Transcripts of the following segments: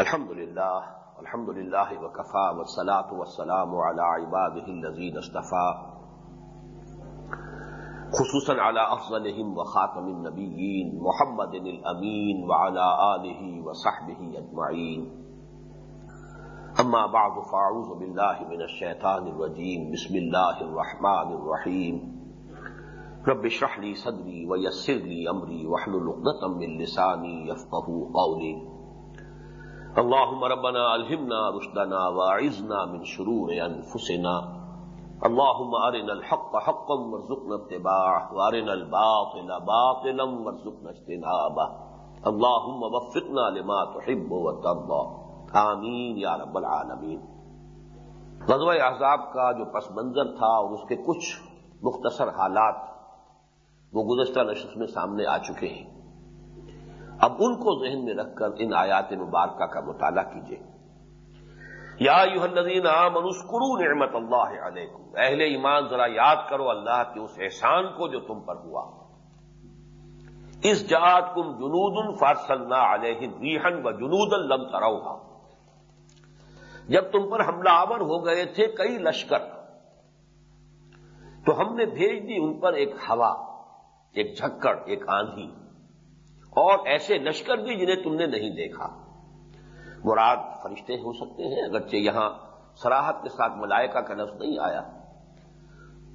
الحمد لله الحمد لله وكفى والصلاة والسلام على عباده الذين اصطفى خصوصا على أفضلهم وخاتم النبيين محمد الأمين وعلى آله وصحبه أجمعين أما بعد فأعوذ بالله من الشيطان الرجيم بسم الله الرحمن الرحيم رب اشرح لي صدري ويسر لي أمري واحلل عقدة من لساني يفقهوا قولي اللهم ربنا الهمنا رشدنا واعذنا من شرور انفسنا اللهم ارنا الحق حقا وارزقنا اتباعه وارنا الباطل باطلا وارزقنا اجتنابه. اللهم وفقنا لما تحب وترضى. آمین یا رب العالمین. غزوہ احزاب کا جو پس منظر تھا اور اس کے کچھ مختصر حالات وہ گزشتہ نشست میں سامنے آ چکے ہیں۔ اب ان کو ذہن میں رکھ کر ان آیات مبارکہ کا مطالعہ کیجیے یا یو الذین منسکرو نعمت اللہ علیکم۔ اہل ایمان، ذرا یاد کرو اللہ کے اس احسان کو جو تم پر ہوا۔ اس جات کم جنود فارسل علیہ ریحن و جنود لم تروہا۔ جب تم پر حملہ آور ہو گئے تھے کئی لشکر، تو ہم نے بھیج دی ان پر ایک ہوا، ایک جھکڑ، ایک آندھی۔ اور ایسے لشکر بھی جنہیں تم نے نہیں دیکھا۔ مراد فرشتے ہو سکتے ہیں، اگرچہ یہاں سراہد کے ساتھ ملائکہ کا لفظ نہیں آیا۔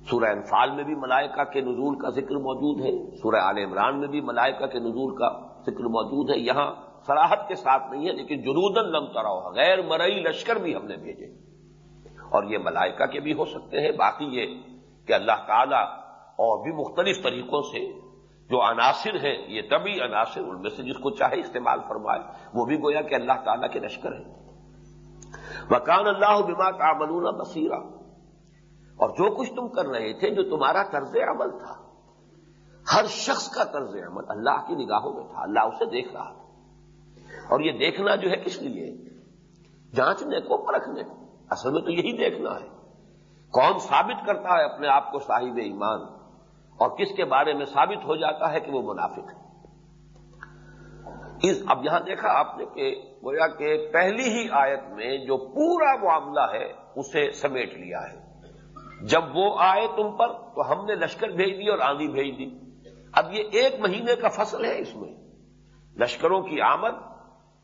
سورہ انفال میں بھی ملائکہ کے نزول کا ذکر موجود ہے، سورہ عال عمران میں بھی ملائکہ کے نزول کا ذکر موجود ہے۔ یہاں سراہد کے ساتھ نہیں ہے، لیکن جنودن لم تراؤ غیر مرئی لشکر بھی ہم نے بھیجے۔ اور یہ ملائکہ کے بھی ہو سکتے ہیں، باقی یہ کہ اللہ تعالی اور بھی مختلف طریقوں سے جو عناصر ہیں، یہ طبی عناصر ان میں سے جس کو چاہے استعمال فرمائے، وہ بھی گویا کہ اللہ تعالیٰ کے لشکر ہے مکان اللہ بما کا بصیرہ اور جو کچھ تم کر رہے تھے، جو تمہارا طرز عمل تھا، ہر شخص کا طرز عمل اللہ کی نگاہوں میں تھا، اللہ اسے دیکھ رہا تھا۔ اور یہ دیکھنا جو ہے کس لیے؟ جانچنے کو، پرکھنے کو۔ اصل میں تو یہی دیکھنا ہے۔ کون ثابت کرتا ہے اپنے آپ کو صاحب ایمان؟ اور کس کے بارے میں ثابت ہو جاتا ہے کہ وہ منافق ہے؟ اس اب یہاں دیکھا آپ نے کہ گویا کہ پہلی ہی آیت میں جو پورا معاملہ ہے، اسے سمیٹ لیا ہے۔ جب وہ آئے تم پر، تو ہم نے لشکر بھیج دی اور آندھی بھیج دی۔ اب یہ ایک مہینے کا فصل ہے اس میں۔ لشکروں کی آمد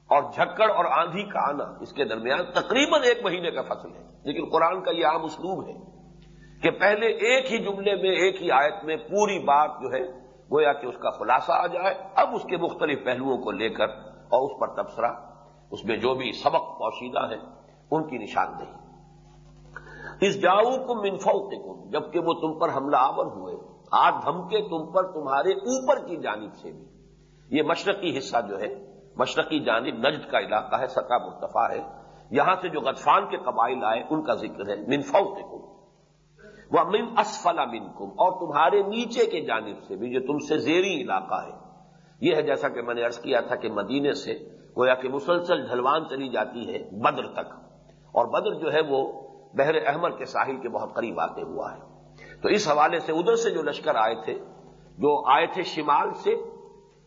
اور جھکڑ اور آندھی کا آنا اس کے درمیان تقریباً ایک مہینے کا فصل ہے۔ لیکن قرآن کا یہ عام اسلوب ہے۔ کہ پہلے ایک ہی جملے میں، ایک ہی آیت میں پوری بات جو ہے، گویا کہ اس کا خلاصہ آ جائے۔ اب اس کے مختلف پہلوؤں کو لے کر اور اس پر تبصرہ، اس میں جو بھی سبق پوشیدہ ہے ان کی نشاندہی۔ اس جاؤ کو منفوتے کم جبکہ وہ تم پر حملہ آور ہوئے۔ آج دھمکے تم پر تمہارے اوپر کی جانب سے بھی۔ یہ مشرقی حصہ جو ہے، مشرقی جانب نجد کا علاقہ ہے، سطح مرتفع ہے۔ یہاں سے جو غطفان کے قبائل آئے، ان کا ذکر ہے منفوتے کم وہ من اسفلا منکم اور تمہارے نیچے کے جانب سے بھی جو تم سے زیری علاقہ ہے۔ یہ ہے جیسا کہ میں نے ارض کیا تھا کہ مدینے سے گویا کہ مسلسل ڈھلوان چلی جاتی ہے بدر تک۔ اور بدر جو ہے وہ بحر احمد کے ساحل کے بہت قریب آتے ہوا ہے۔ تو اس حوالے سے ادھر سے جو لشکر آئے تھے، جو آئے تھے شمال سے،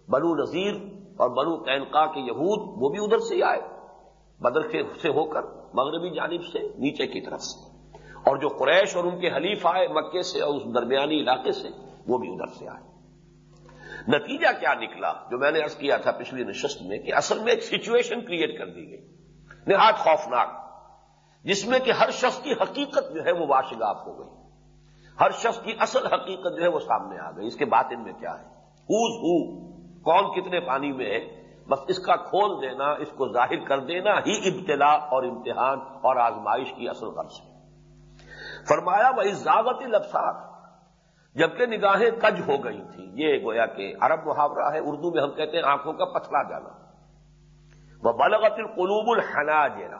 بنو نذیر اور بنو تینقا کے یہود، وہ بھی ادھر سے ہی آئے۔ بدر سے ہو کر مغربی جانب سے، نیچے کی طرف سے۔ اور جو قریش اور ان کے حلیف آئے مکے سے اور اس درمیانی علاقے سے، وہ بھی ادھر سے آئے۔ نتیجہ کیا نکلا؟ جو میں نے ارض کیا تھا پچھلی نشست میں کہ اصل میں ایک سچویشن کریٹ کر دی گئی۔ نہایت خوفناک۔ جس میں کہ ہر شخص کی حقیقت جو ہے وہ واشگاف ہو گئی۔ ہر شخص کی اصل حقیقت جو ہے وہ سامنے آ گئی۔ اس کے بات ان میں کیا ہے؟ ہوز ہو کون کتنے پانی میں ہے؟ بس اس کا کھول دینا، اس کو ظاہر کر دینا، ہی ابتلا اور امتحان اور آزمائش کی اصل غرض ہے۔ فرمایا وہ زاوت لفسار جبکہ نگاہیں کج ہو گئی تھی یہ گویا کہ عرب محاورہ ہے، اردو میں ہم کہتے ہیں آنکھوں کا پتلا جانا۔ وہ بلغت القلوب الحنا جیرا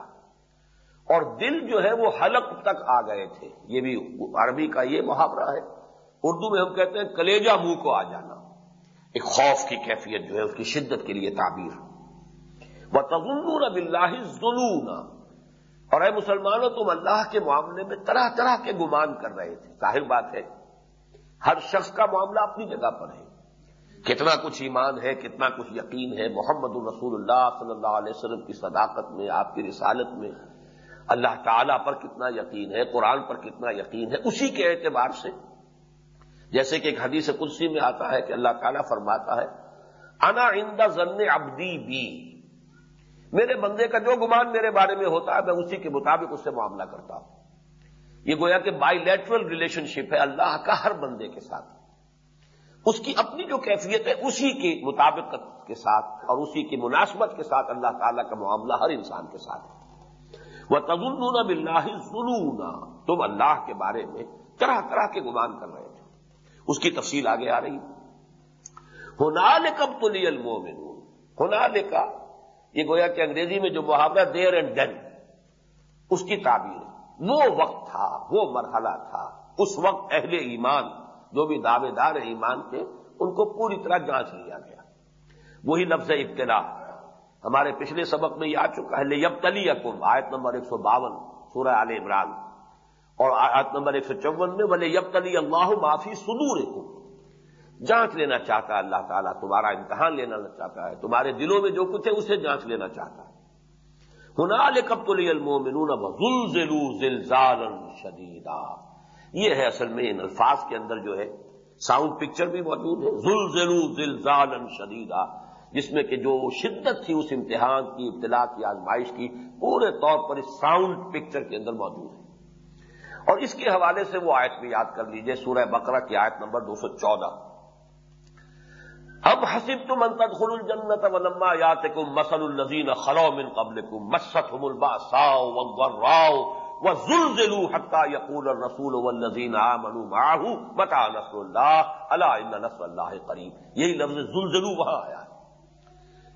اور دل جو ہے وہ حلق تک آ گئے تھے۔ یہ بھی عربی کا یہ محاورہ ہے۔ اردو میں ہم کہتے ہیں کلیجا منہ کو آ جانا۔ ایک خوف کی کیفیت جو ہے، اس کی شدت کے لیے تعبیر۔ وہ تغن اب اللہ اور اے مسلمانوں، تم اللہ کے معاملے میں طرح طرح کے گمان کر رہے تھے۔ ظاہر بات ہے، ہر شخص کا معاملہ اپنی جگہ پر ہے۔ کتنا کچھ ایمان ہے، کتنا کچھ یقین ہے۔ محمد الرسول اللہ صلی اللہ علیہ وسلم کی صداقت میں، آپ کی رسالت میں۔ اللہ تعالیٰ پر کتنا یقین ہے، قرآن پر کتنا یقین ہے۔ اسی کے اعتبار سے، جیسے کہ ایک حدیث قدسی میں آتا ہے کہ اللہ تعالیٰ فرماتا ہے، انا اندہ ضن ابدی بی۔ میرے بندے کا جو گمان میرے بارے میں ہوتا ہے، میں اسی کے مطابق اس سے معاملہ کرتا ہوں۔ یہ گویا کہ بائی لیٹرل ریلیشن شپ ہے، اللہ کا ہر بندے کے ساتھ۔ اس کی اپنی جو کیفیت ہے، اسی کے مطابقت کے ساتھ اور اسی کی مناسبت کے ساتھ اللہ تعالیٰ کا معاملہ ہر انسان کے ساتھ۔ ہے وہ تزن بلّہ ظلم تم اللہ کے بارے میں طرح طرح کے گمان کر رہے تھے۔ اس کی تفصیل آگے آ رہی۔ ہونا ہنال کب تو لی المومن ہنال کا یہ گویا کہ انگریزی میں جو محاورہ دیر اینڈ ڈین اس کی تعبیر۔ وہ وقت تھا، وہ مرحلہ تھا، اس وقت اہل ایمان، جو بھی دعوے دار ایمان کے ان کو پوری طرح جانچ لیا گیا۔ وہی لفظ ابتلا ہمارے پچھلے سبق میں یہ آ چکا ہے یب تلی اکم آیت نمبر ایک سو باون، سورہ عال عمران۔ اور آیت نمبر ایک سو چون میں بولے یب تلی اللہ معافی سدور جانچ لینا چاہتا ہے اللہ تعالیٰ، تمہارا امتحان لینا چاہتا ہے، تمہارے دلوں میں جو کچھ ہے اسے جانچ لینا چاہتا ہے۔ ہنال کب المومنون زلزلو شدیدا۔ یہ ہے اصل میں ان الفاظ کے اندر جو ہے ساؤنڈ پکچر بھی موجود ہے۔ زل زلو زلزال شدیدہ جس میں کہ جو شدت تھی اس امتحان کی، ابتلا کی، آزمائش کی، پورے طور پر اس ساؤنڈ پکچر کے اندر موجود ہے۔ اور اس کے حوالے سے وہ آیت بھی یاد کر لیجیے، سورہ بقرہ کی آیت نمبر دو سو چودہ۔ اب حسب تم انتد خل الجنت ولما یات کم مسل النزین خلو من قبل کم مست ملبا زلزلو حتہ یقول رسول والذین آمنوا معه متا نصر اللہ اللہ ان نصر اللہ قریب یہی لفظ زلزلو وہاں آیا ہے۔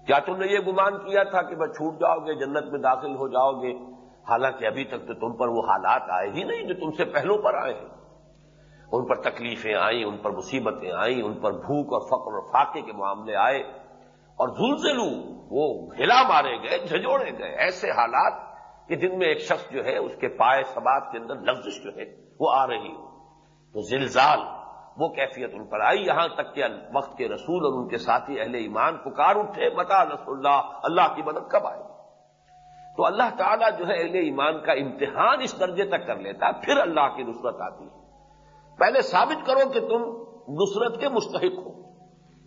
کیا تم نے یہ گمان کیا تھا کہ بس چھوٹ جاؤ گے جنت میں داخل ہو جاؤ گے حالانکہ ابھی تک تو تم پر وہ حالات آئے ہی نہیں جو تم سے پہلوں پر آئے ہیں۔ ان پر تکلیفیں آئیں، ان پر مصیبتیں آئیں، ان پر بھوک اور فقر اور فاقے کے معاملے آئے اور زلزلو وہ ہلا مارے گئے جھجوڑے گئے۔ ایسے حالات کہ جن میں ایک شخص جو ہے، اس کے پائے سبات کے اندر لفظ جو ہے، وہ آ رہی ہو۔ تو زلزال، وہ کیفیت ان پر آئی۔ یہاں تک کہ وقت کے رسول اور ان کے ساتھی اہل ایمان پکار اٹھے بتا رسول اللہ اللہ کی مدد کب آئے؟ تو اللہ تعالیٰ جو ہے، اہل ایمان کا امتحان اس درجے تک کر لیتا ہے پھر اللہ کی نصرت آتی۔ ہے پہلے ثابت کرو کہ تم نصرت کے مستحق ہو۔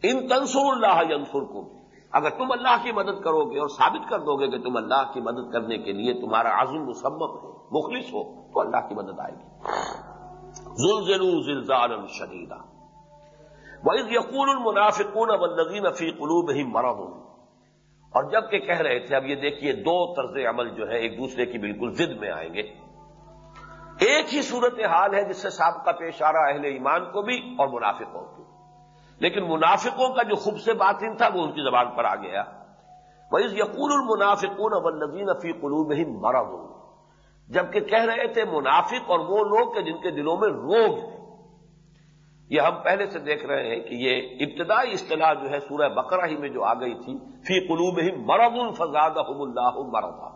ان تنسور اللہ ینسر کو بھی اگر تم اللہ کی مدد کرو گے اور ثابت کر دو گے کہ تم اللہ کی مدد کرنے کے لیے تمہارا عزم مسمت ہو مخلص ہو، تو اللہ کی مدد آئے گی۔ زلزلو زلزال شدیدہ وز یقول المنافقون والذین فی قلوب ہی مرض۔ اور جبکہ کہہ رہے تھے، اب یہ دیکھیے دو طرز عمل جو ہے، ایک دوسرے کی بالکل ضد میں آئیں گے۔ ایک ہی صورت حال ہے جس سے سابقہ پیش آ رہا اہل ایمان کو بھی اور منافقوں کو لیکن منافقوں کا جو خوب سے باطن تھا وہ ان کی زبان پر آ گیا وہ یقول المنافقون اب فی قلوب ہی مرا جبکہ کہہ رہے تھے منافق اور وہ لوگ کہ جن کے دلوں میں روگ یہ ہم پہلے سے دیکھ رہے ہیں کہ یہ ابتدائی اصطلاح جو ہے سورہ بقرہ ہی میں جو آ گئی تھی، فی قلوب ہی مرض الفزاد اللہ مرضا۔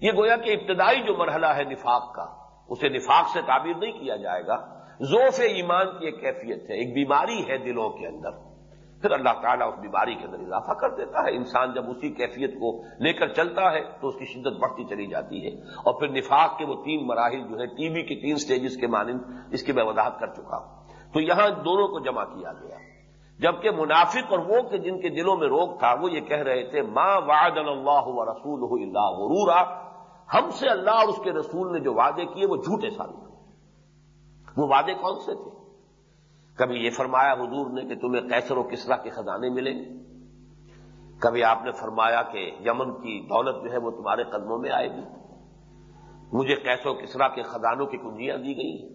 یہ گویا کہ ابتدائی جو مرحلہ ہے نفاق کا اسے نفاق سے تعبیر نہیں کیا جائے گا۔ ذوف ایمان کی ایک کیفیت ہے، ایک بیماری ہے دلوں کے اندر۔ پھر اللہ تعالیٰ اس بیماری کے اندر اضافہ کر دیتا ہے۔ انسان جب اسی کیفیت کو لے کر چلتا ہے تو اس کی شدت بڑھتی چلی جاتی ہے۔ اور پھر نفاق کے وہ تین مراحل جو ہے ٹی وی کے تین سٹیجز کے مانند، اس کی میں وضاحت کر چکا ہوں۔ تو یہاں دونوں کو جمع کیا گیا۔ جبکہ منافق اور وہ کہ جن کے دلوں میں روگ تھا، وہ یہ کہہ رہے تھے ماں وعد اللہ و رسول اللہ غرورا۔ ہم سے اللہ اور اس کے رسول نے جو وعدے کیے وہ جھوٹے ثابت وہ وعدے کون سے تھے؟ کبھی یہ فرمایا حضور نے کہ تمہیں کیسر و کسرا کے خزانے ملیں گے؟ کبھی آپ نے فرمایا کہ یمن کی دولت جو ہے وہ تمہارے قدموں میں آئے گی؟ مجھے کیسر و کسرا کے خزانوں کی کنجیاں دی گئی ہیں۔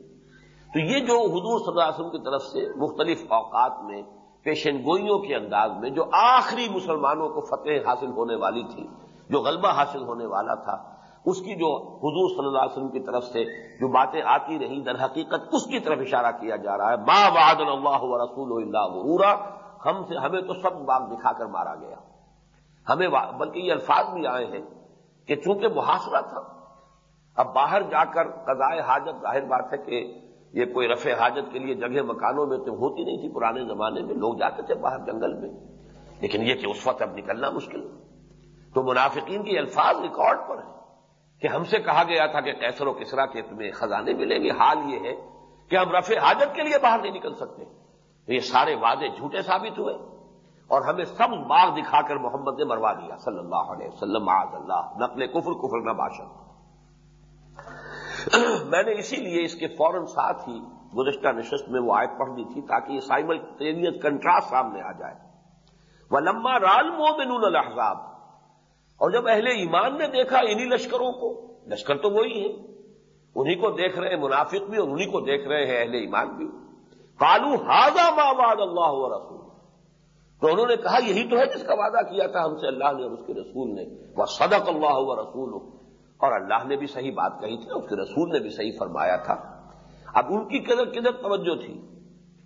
تو یہ جو حضور صلی اللہ علیہ وسلم کی طرف سے مختلف اوقات میں، پیشن گوئیوں کے انداز میں، جو آخری مسلمانوں کو فتح حاصل ہونے والی تھی، جو غلبہ حاصل ہونے والا تھا اس کی جو حضور صلی اللہ علیہ وسلم کی طرف سے جو باتیں آتی رہیں، در حقیقت اس کی طرف اشارہ کیا جا رہا ہے۔ با وعد اللہ و رسول اللہ غرورا۔ ہم سے، ہمیں تو سب باغ دکھا کر مارا گیا۔ ہمیں بلکہ یہ الفاظ بھی آئے ہیں کہ چونکہ محاصرہ تھا، اب باہر جا کر قضائے حاجت، ظاہر بات ہے کہ یہ کوئی رفع حاجت کے لیے جگہ مکانوں میں تو ہوتی نہیں تھی پرانے زمانے میں۔ لوگ جاتے تھے باہر جنگل میں۔ لیکن یہ کہ اس وقت اب نکلنا مشکل۔ تو منافقین کی الفاظ ریکارڈ پر ہیں۔ کہ ہم سے کہا گیا تھا کہ کیسر و کسرا کے تمہیں خزانے ملیں گے۔ حال یہ ہے کہ ہم رفع حاجت کے لیے باہر نہیں نکل سکتے۔ یہ سارے وعدے جھوٹے ثابت ہوئے اور ہمیں سب باغ دکھا کر محمد نے مروا دیا۔ صلی اللہ علیہ وسلم آج اللہ، نقل کفر کفر نہ باشد۔ میں نے اسی لیے اس کے فوراً ساتھ ہی گزشتہ نشست میں وہ آیت پڑھ دی تھی تاکہ یہ سائمل کنٹراسٹ سامنے آ جائے۔ وہ لمبا رال مومن الحضاب اور جب اہل ایمان نے دیکھا انہی لشکروں کو، لشکر تو وہی ہے انہی کو دیکھ رہے ہیں منافق بھی اور انہی کو دیکھ رہے ہیں اہل ایمان بھی۔ کالو ہاضا ماواد اللہ و رسول۔ تو انہوں نے کہا یہی تو ہے جس کا وعدہ کیا تھا ہم سے اللہ نے اور اس کے رسول نے۔ وہ صدق اللہ و رسول۔ اور اللہ نے بھی صحیح بات کہی تھی اس کے رسول نے بھی صحیح فرمایا تھا۔ اب ان کی کدھر کدھر توجہ تھی؟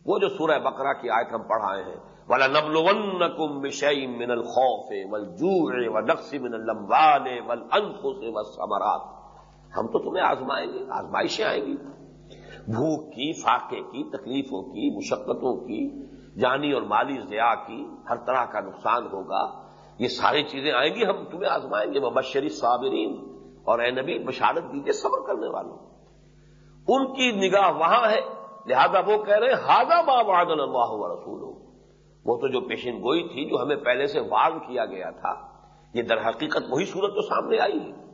وہ جو سورہ بقرہ کی آیت ہم پڑھائے ہیں۔ والا نبل ون کم من الخوف ول من سے ہم تو تمہیں آزمائیں گے، آزمائشیں آئیں گی۔ بھوک کی، فاقے کی، تکلیفوں کی، مشقتوں کی، جانی اور مالی ضیاع کی، ہر طرح کا نقصان ہوگا۔ یہ ساری چیزیں آئیں گی، ہم تمہیں آزمائیں گے۔ مبشری صابرین اور اے نبی، بشارت دیجیے صبر کرنے والوں۔ ان کی نگاہ وہاں ہے، لہذا وہ کہہ رہے ہیں ہاضا با واد اللہ و رسول وہ تو جو پیشن گوئی تھی جو ہمیں پہلے سے واد کیا گیا تھا، یہ در حقیقت وہی صورت تو سامنے آئی ہے۔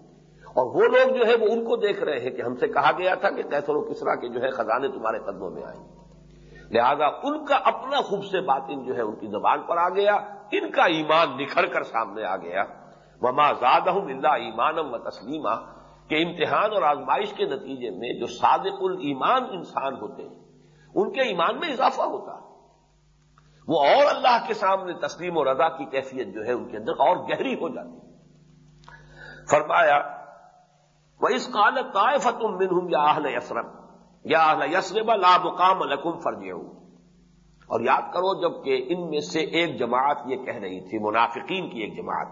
اور وہ لوگ جو ہے وہ ان کو دیکھ رہے ہیں کہ ہم سے کہا گیا تھا کہ کیسر و کسرا کے جو ہے خزانے تمہارے قدموں میں آئیں۔ گے لہذا ان کا اپنا خوب سے باطن جو ہے ان کی زبان پر آ گیا، ان کا ایمان نکھر کر سامنے آ گیا۔ وما زاد اللہ ایمانم و تسلیمہ کہ امتحان اور آزمائش کے نتیجے میں جو صادق المان انسان ہوتے ہیں، ان کے ایمان میں اضافہ ہوتا ہے۔ وہ اور اللہ کے سامنے تسلیم و رضا کی کیفیت جو ہے ان کے اندر اور گہری ہو جاتی ہے۔ فرمایا وہ اس کال طائف تم من ہوں یا اہل یسرم یا اہل یسرم لا مقام لکم فرج اور یاد کرو جبکہ ان میں سے ایک جماعت یہ کہہ رہی تھی، منافقین کی ایک جماعت۔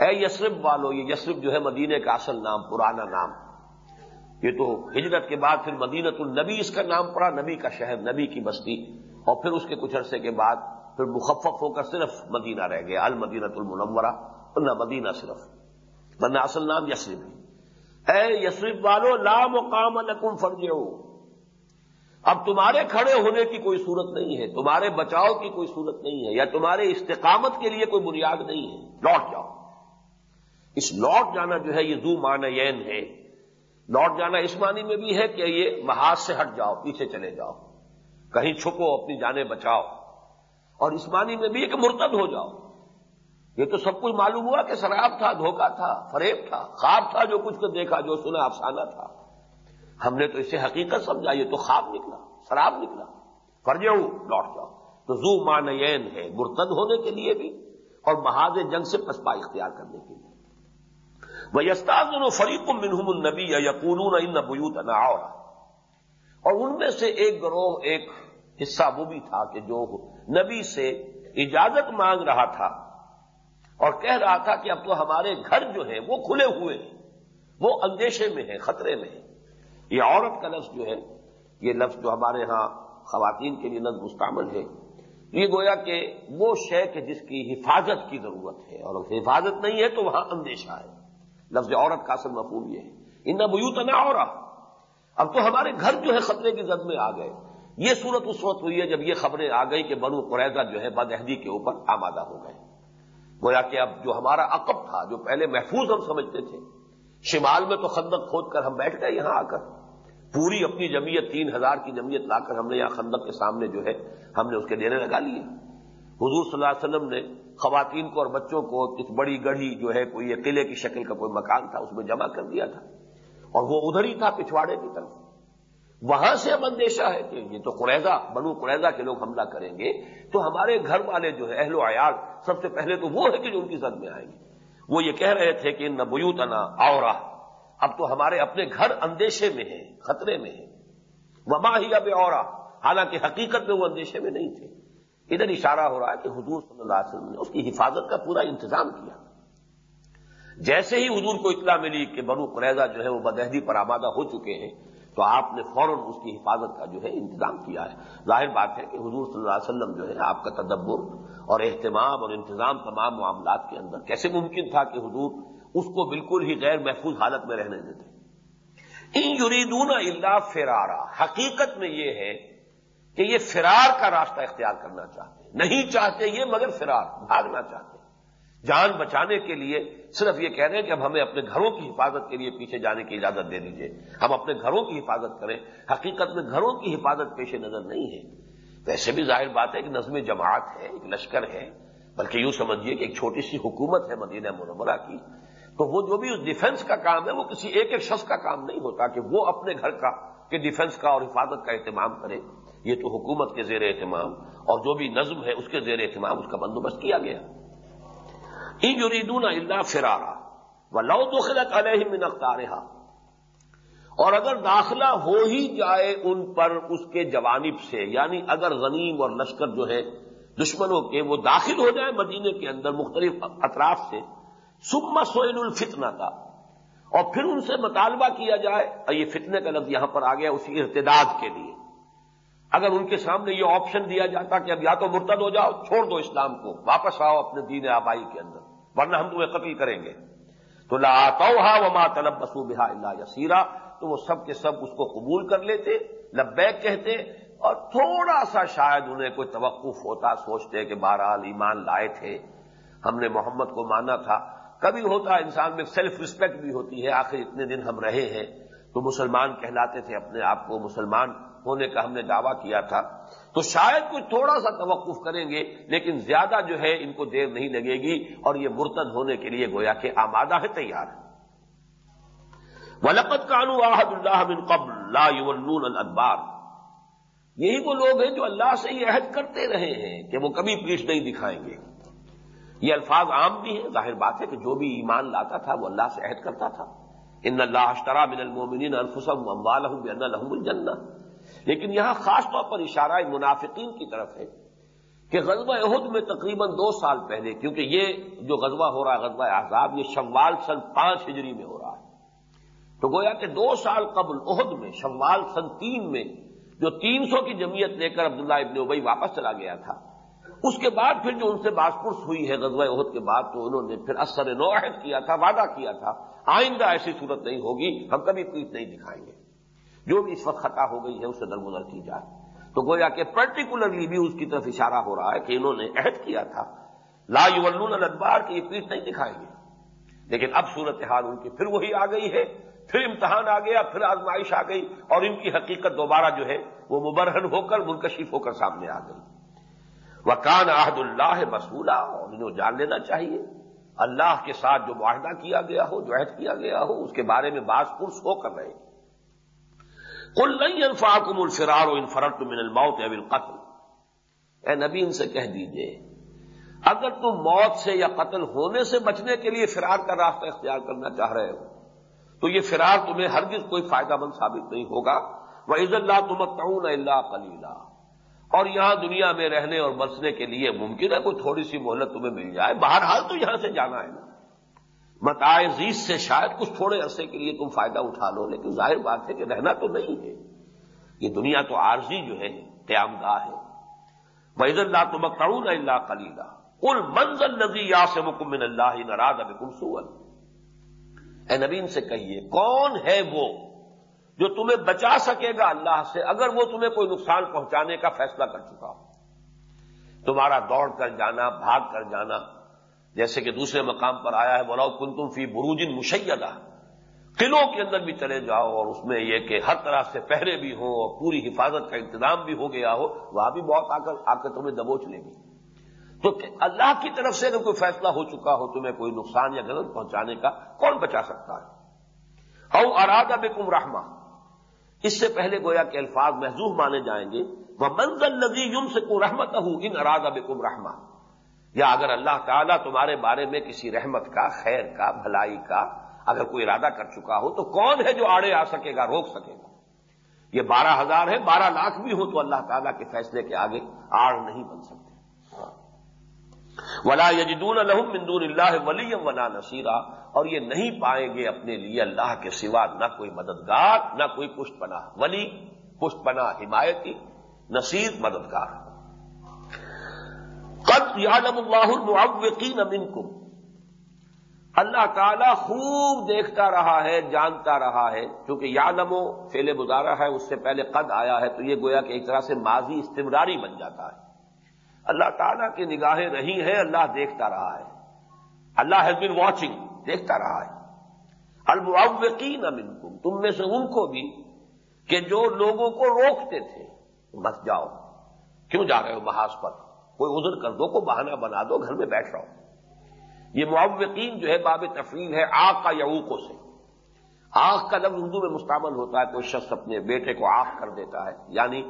اے یسرف والو، یہ یسرف جو ہے مدینے کا اصل نام، پرانا نام۔ یہ تو ہجرت کے بعد پھر مدینت النبی، اس کا نام پڑا، نبی کا شہر، نبی کی بستی۔ اور پھر اس کے کچھ عرصے کے بعد پھر مخفف ہو کر صرف مدینہ رہ گیا المدینت المنورہ نہ مدینہ صرف۔ ورنہ اصل نام یسرف اے یسرف والو، لا مقام لکم فرج اب تمہارے کھڑے ہونے کی کوئی صورت نہیں ہے، تمہارے بچاؤ کی کوئی صورت نہیں ہے، یا تمہارے استقامت کے لیے کوئی بنیاد نہیں ہے۔ لوٹ جاؤ۔ اس لوٹ جانا جو ہے، یہ زو معنین ہے۔ لوٹ جانا اس معنی میں بھی ہے کہ یہ محاذ سے ہٹ جاؤ، پیچھے چلے جاؤ۔ کہیں چھپو اپنی جانیں بچاؤ۔ اور اس معنی میں بھی ہے کہ مرتد ہو جاؤ۔ یہ تو سب کچھ معلوم ہوا کہ شراب تھا، دھوکہ تھا، فریب تھا، خواب تھا جو کچھ کو دیکھا، جو سنا، افسانہ تھا۔ ہم نے تو اسے حقیقت سمجھا، یہ تو خواب نکلا شراب نکلا۔ فرج لوٹ جاؤ۔ تو زو معنین ہے مرتد ہونے کے لیے بھی اور محاذ جنگ سے پسپا اختیار کرنے کے لیے۔ وہ یستاز فریق منہم النبی یا یقون ان بیوت اور اور ان میں سے ایک گروہ، ایک حصہ وہ بھی تھا کہ جو نبی سے اجازت مانگ رہا تھا اور کہہ رہا تھا کہ اب تو ہمارے گھر جو ہیں وہ کھلے ہوئے ہیں، وہ اندیشے میں ہیں، خطرے میں ہیں۔ یہ عورت کا لفظ جو ہے، یہ لفظ جو ہمارے ہاں خواتین کے لیے لفظ مستعمل ہے، یہ گویا کہ وہ شے کہ جس کی حفاظت کی ضرورت ہے۔ اور حفاظت نہیں ہے تو وہاں اندیشہ ہے۔ لفظ عورت کا اصل مفہوم یہ ہے۔ ان بیوت نہ اور اب تو ہمارے گھر جو ہے خطرے کی زد میں آ گئے۔ یہ صورت اس وقت ہوئی ہے جب یہ خبریں آ گئی کہ بنو قریضہ جو ہے بدہدی کے اوپر آمادہ ہو گئے۔ گویا کہ اب جو ہمارا عقب تھا، جو پہلے محفوظ ہم سمجھتے تھے، شمال میں تو خندق کھود کر ہم بیٹھ گئے یہاں آ کر۔ پوری اپنی جمعیت، تین ہزار کی جمعیت لا کر ہم نے یہاں خندق کے سامنے جو ہے، ہم نے اس کے ڈیرے لگا لیے۔ حضور صلی اللہ علیہ وسلم نے خواتین کو اور بچوں کو ایک بڑی گڑھی جو ہے، کوئی قلعے کی شکل کا کوئی مکان تھا، اس میں جمع کر دیا تھا۔ اور وہ ادھر ہی تھا پچھواڑے کی طرف۔ وہاں سے اب اندیشہ ہے کہ یہ تو قریضہ، بنو قریضہ کے لوگ حملہ کریں گے، تو ہمارے گھر والے جو ہے اہل و عیال، سب سے پہلے تو وہ ہے کہ جو ان کی زد میں آئیں گے۔ وہ یہ کہہ رہے تھے کہ نہ بیوتنا اور اب تو ہمارے اپنے گھر اندیشے میں ہیں، خطرے میں ہیں۔ وبا ہی اب اور حالانکہ حقیقت میں وہ اندیشے میں نہیں تھے۔ ادھر اشارہ ہو رہا ہے کہ حضور صلی اللہ علیہ وسلم نے اس کی حفاظت کا پورا انتظام کیا۔ جیسے ہی حضور کو اطلاع ملی کہ بنو قریضہ جو ہے وہ بدہدی پر آمادہ ہو چکے ہیں تو آپ نے فوراً اس کی حفاظت کا جو ہے انتظام کیا ہے۔ ظاہر بات ہے کہ حضور صلی اللہ علیہ وسلم جو ہے آپ کا تدبر اور اہتمام اور انتظام تمام معاملات کے اندر کیسے ممکن تھا کہ حضور اس کو بالکل ہی غیر محفوظ حالت میں رہنے دیتے؟ ان یریدون اللہ فرارا۔ حقیقت میں یہ ہے کہ یہ فرار کا راستہ اختیار کرنا چاہتے نہیں چاہتے یہ مگر فرار، بھاگنا چاہتے جان بچانے کے لیے صرف یہ کہہ رہے ہیں کہ اب ہمیں اپنے گھروں کی حفاظت کے لیے پیچھے جانے کی اجازت دے دیجیے ہم اپنے گھروں کی حفاظت کریں۔ حقیقت میں گھروں کی حفاظت پیش نظر نہیں ہے۔ ویسے بھی ظاہر بات ہے کہ نظم جماعت ہے، ایک لشکر ہے۔ بلکہ یوں سمجھیے کہ ایک چھوٹی سی حکومت ہے مدینہ منورہ کی۔ تو وہ جو بھی اس ڈیفنس کا کام ہے، وہ کسی ایک ایک شخص کا کام نہیں ہوتا کہ وہ اپنے گھر کا، کہ ڈیفنس کا اور حفاظت کا اہتمام کرے۔ یہ تو حکومت کے زیر اہتمام۔ اور جو بھی نظم ہے، اس کے زیر اہتمام، اس کا بندوبست کیا گیا۔ یریدون اللہ فرارا و لو دخلت علیہ من اختارہا اور اگر داخلہ ہو ہی جائے ان پر اس کے جوانب سے یعنی اگر غنیم اور لشکر جو ہے، دشمنوں کے وہ داخل ہو جائے مدینے کے اندر مختلف اطراف سے سما سوئن الفتنا کا۔ اور پھر ان سے مطالبہ کیا جائے اور یہ فتنے کا لفظ یہاں پر آ گیا، اسی ارتداد کے لیے۔ اگر ان کے سامنے یہ آپشن دیا جاتا کہ اب یا تو مرتد ہو جاؤ، چھوڑ دو اسلام کو، واپس آؤ اپنے دین آبائی کے اندر، ورنہ ہم تمہیں قتل کریں گے۔ تو لا توحا و ماں طلب بسو بہا اللہ یسیرا، تو وہ سب کے سب اس کو قبول کر لیتے، لبیک کہتے، اور تھوڑا سا شاید انہیں کوئی توقف ہوتا، سوچتے کہ بہرحال ایمان لائے تھے۔ ہم نے محمد کو مانا تھا۔ کبھی ہوتا انسان میں سیلف رسپیکٹ بھی ہوتی ہے، آخر اتنے دن ہم رہے ہیں۔ تو مسلمان کہلاتے تھے اپنے آپ کو، مسلمان ہونے کا ہم نے دعویٰ کیا تھا۔ تو شاید کوئی تھوڑا سا توقف کریں گے، لیکن زیادہ جو ہے ان کو دیر نہیں لگے گی اور یہ مرتد ہونے کے لیے گویا کہ آمادہ ہے، تیار ہے۔ ولقت کانو آحد اللہ بن قبل لا الادبار یہی وہ لوگ ہیں جو اللہ سے یہ عہد کرتے رہے ہیں کہ وہ کبھی پیٹ نہیں دکھائیں گے۔ یہ الفاظ عام بھی ہیں، ظاہر بات ہے کہ جو بھی ایمان لاتا تھا وہ اللہ سے عہد کرتا تھا۔ ان اللہ اشترا من المومنین انفسهم اموالهم بان لهم الجنہ لیکن یہاں خاص طور پر اشارہ منافقین کی طرف ہے کہ غزوہ عہد میں تقریباً دو سال پہلے، کیونکہ یہ جو غزوہ ہو رہا ہے، غزوہ احزاب، یہ شوال سن پانچ ہجری میں ہو رہا ہے۔ تو گویا کہ دو سال قبل عہد میں، شوال سن تین میں، جو تین سو کی جمعیت لے کر عبداللہ ابن ابئی واپس چلا گیا تھا، اس کے بعد پھر جو ان سے باسپرس ہوئی ہے غزوہ عہد کے بعد، تو انہوں نے پھر اثر نوعہد کیا تھا، وعدہ کیا تھا، آئندہ ایسی صورت نہیں ہوگی، ہم کبھی پیٹ نہیں دکھائیں گے۔ جو بھی اس وقت خطا ہو گئی ہے اسے درگزر کی جائے۔ تو گویا کہ پرٹیکولرلی بھی اس کی طرف اشارہ ہو رہا ہے کہ انہوں نے عہد کیا تھا۔ لا یولون الادبار کہ یہ پیٹ نہیں دکھائیں گے لیکن اب صورتحال ان کی پھر وہی آ گئی ہے۔ پھر امتحان آ گیا، پھر آزمائش آ گئی اور ان کی حقیقت دوبارہ جو ہے، وہ مبرہن ہو کر، منکشف ہو کر سامنے آ گئی۔ وکان عہد اللہ مسولہ اور انہیں جان لینا چاہیے۔ اللہ کے ساتھ جو معاہدہ کیا گیا ہو، جو عہد کیا گیا ہو، اس کے بارے میں باز پرس ہو کر رہے۔ کل نہیں الفاقم الفرار و انفرت من الموت اب القتل۔ اے نبی، ان سے کہہ دیجیے، اگر تم موت سے یا قتل ہونے سے بچنے کے لیے فرار کا راستہ اختیار کرنا چاہ رہے ہو، تو یہ فرار تمہیں ہرگز کوئی فائدہ مند ثابت نہیں ہوگا۔ وہ عز اللہ تمکن اللہ کلیلہ اور یہاں دنیا میں رہنے اور برسنے کے لیے ممکن ہے کوئی تھوڑی سی مہلت تمہیں مل جائے۔ بہرحال تو یہاں سے جانا ہے نا۔ متعزیز سے شاید کچھ تھوڑے عرصے کے لیے تم فائدہ اٹھا لو، لیکن ظاہر بات ہے کہ رہنا تو نہیں ہے۔ یہ دنیا تو عارضی جو ہے، قیام گاہ ہے۔ وحید اللہ تم کرون اللہ کلیلہ کل منزل نزی یا سے مکمن اللہ ناراض اب کم اے نبین سے کہیے، کون ہے وہ جو تمہیں بچا سکے گا اللہ سے اگر وہ تمہیں کوئی نقصان پہنچانے کا فیصلہ کر چکا ہو؟ تمہارا دوڑ کر جانا، بھاگ کر جانا جیسے کہ دوسرے مقام پر آیا ہے، بولاؤ کن تم فی بروجن مشیدہ۔ قلعوں کے اندر بھی چلے جاؤ اور اس میں یہ کہ ہر طرح سے پہرے بھی ہوں اور پوری حفاظت کا انتظام بھی ہو گیا ہو، وہاں بھی بہت آ کر آ کر تمہیں دبوچ لے گی۔ تو اللہ کی طرف سے اگر کوئی فیصلہ ہو چکا ہو تمہیں کوئی نقصان یا غلط پہنچانے کا، کون بچا سکتا ہے؟ او ارادہ بکم رحمہ۔ اس سے پہلے گویا کہ الفاظ محضوب مانے جائیں گے۔ وہ منزل نبی یم سے کو رحمت ہوں ان ارادہ بکم رحمہ۔ یا اگر اللہ تعالیٰ تمہارے بارے میں کسی رحمت کا، خیر کا، بھلائی کا اگر کوئی ارادہ کر چکا ہو، تو کون ہے جو آڑے آ سکے گا، روک سکے گا؟ یہ بارہ ہزار ہے، بارہ لاکھ بھی ہو تو اللہ تعالیٰ کے فیصلے کے آگے آڑ نہیں بن سکتے۔ ولا یجدون الحم مندون اللہ ولیم ولا نصیرہ اور یہ نہیں پائیں گے اپنے لیے اللہ کے سوا نہ کوئی مددگار، نہ کوئی پشت پناہ ولی، پشت پناہ حمایتی، نصیر مددگار۔ قد یعلم اللہ المعوقین منکم۔ اللہ تعالیٰ خوب دیکھتا رہا ہے، جانتا رہا ہے۔ کیونکہ یادم و فیل گزارا ہے، اس سے پہلے قد آیا ہے، تو یہ گویا کہ ایک طرح سے ماضی استمراری بن جاتا ہے۔ اللہ تعالیٰ کی نگاہیں رہی ہیں، اللہ دیکھتا رہا ہے۔ اللہ ہیز بین واچنگ دیکھتا رہا ہے۔ المعوقین منکم، تم میں سے ان کو بھی کہ جو لوگوں کو روکتے تھے۔ مت جاؤ، کیوں جا رہے ہو محاذ پر؟ کوئی عذر کر دو کو بہانہ بنا دو، گھر میں بیٹھ رہا ہو یہ معوقین جو ہے باب تفریح ہے آگ کا یعوقوں سے۔ آگ کا لفظ اردو میں مستعمل ہوتا ہے، کوئی شخص اپنے بیٹے کو آگ کر دیتا ہے یعنی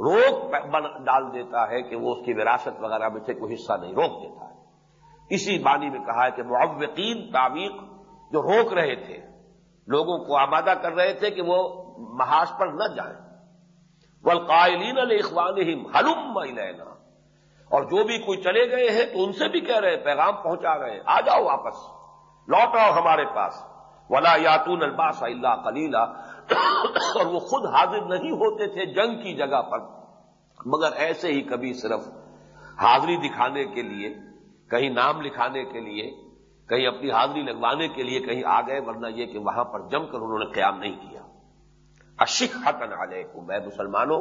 روک ڈال دیتا ہے کہ وہ اس کی وراثت وغیرہ میں سے کوئی حصہ نہیں، روک دیتا ہے۔ اسی بانی میں کہا ہے کہ معوقین تعویق جو روک رہے تھے، لوگوں کو آمادہ کر رہے تھے کہ وہ محاذ پر نہ جائیں۔ والقائلین الاخوانہم حلم لینا اور جو بھی کوئی چلے گئے ہیں تو ان سے بھی کہہ رہے ہیں، پیغام پہنچا رہے ہیں۔ آ جاؤ واپس۔ لوٹ آؤ ہمارے پاس۔ ولا یاتون الباس اللہ کلیلہ اور وہ خود حاضر نہیں ہوتے تھے جنگ کی جگہ پر۔ مگر ایسے ہی کبھی صرف حاضری دکھانے کے لیے، کہیں نام لکھانے کے لیے، کہیں اپنی حاضری لگوانے کے لیے کہیں آ گئے، ورنہ یہ کہ وہاں پر جم کر انہوں نے قیام نہیں کیا۔ اشک حتن علیکم میں مسلمانوں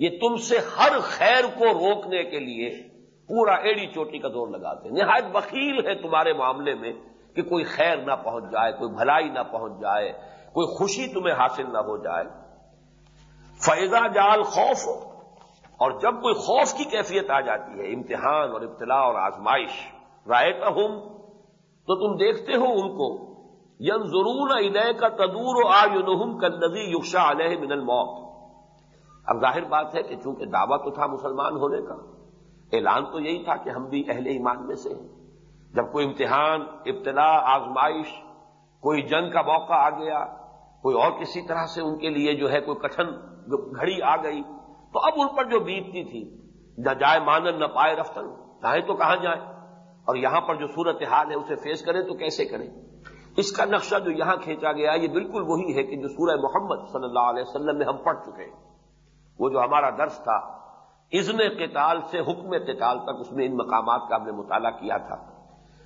یہ تم سے ہر خیر کو روکنے کے لیے پورا ایڑی چوٹی کا زور لگاتے ہیں۔ نہایت وکیل ہے تمہارے معاملے میں کہ کوئی خیر نہ پہنچ جائے، کوئی بھلائی نہ پہنچ جائے، کوئی خوشی تمہیں حاصل نہ ہو جائے۔ فیضا جال خوف اور جب کوئی خوف کی کیفیت آ جاتی ہے، امتحان اور ابتلا اور آزمائش رائے کا ہوں تو تم دیکھتے ہو ان کو ین ضرور ادے کا تدور و آ یونہم کا نزی یوشا علیہ من الموت۔ اب ظاہر بات ہے کہ چونکہ دعویٰ تو تھا مسلمان ہونے کا، اعلان تو یہی تھا کہ ہم بھی اہل ایمان میں سے ہیں۔ جب کوئی امتحان، ابتلا، آزمائش، کوئی جنگ کا موقع آ گیا، کوئی اور کسی طرح سے ان کے لیے جو ہے کوئی کٹھن گھڑی آ گئی، تو اب ان پر جو بیتتی تھی، نہ جائے مانن، نہ پائے رفتن، چاہے تو کہاں جائیں اور یہاں پر جو صورت حال ہے، اسے فیس کریں تو کیسے کریں؟ اس کا نقشہ جو یہاں کھینچا گیا، یہ بالکل وہی ہے کہ جو سورہ محمد صلی اللہ علیہ وسلم میں ہم پڑھ چکے ہیں۔ وہ جو ہمارا درس تھا ازن قتال سے حکم قتال تک اس میں ان مقامات کا ہم نے مطالعہ کیا تھا۔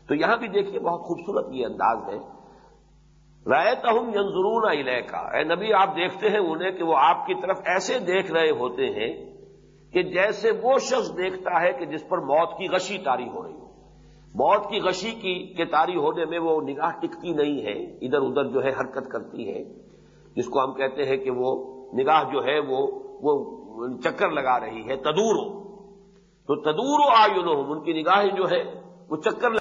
تو یہاں بھی دیکھیے بہت خوبصورت یہ انداز ہے۔ رائے تہم ینظرون علیہ کا اے نبی، آپ دیکھتے ہیں انہیں کہ وہ آپ کی طرف ایسے دیکھ رہے ہوتے ہیں کہ جیسے وہ شخص دیکھتا ہے کہ جس پر موت کی غشی تاری ہو رہی ہو۔ موت کی غشی کی کے تاری ہونے میں وہ نگاہ ٹکتی نہیں ہے، ادھر ادھر جو ہے حرکت کرتی ہے۔ جس کو ہم کہتے ہیں کہ وہ نگاہ جو ہے وہ وہ چکر لگا رہی ہے تدورو تو تدورو آ ان کی نگاہیں جو ہے وہ چکر